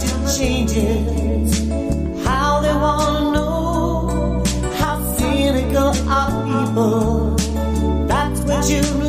strange how much it changes. How they wanna know how cynical are people. That's what you